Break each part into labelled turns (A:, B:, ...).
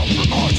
A: Stop the noise.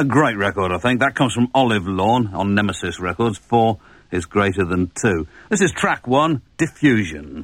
A: A great record, I think. That comes from Olivelawn on Nemesis Records. Four is greater than two. This is track one, Diffusion.